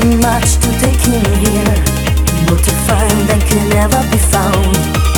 too much to take in here. More to find than can ever be found.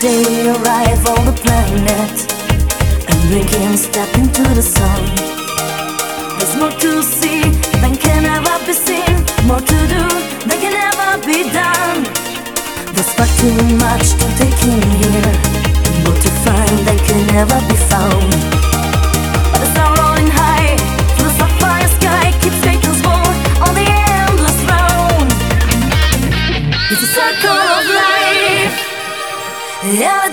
Day we arrive on the planet and we can step into the sun. There's more to see than can ever be seen, more to do than can ever be done. There's far too much to take in here, more to find than can ever be It's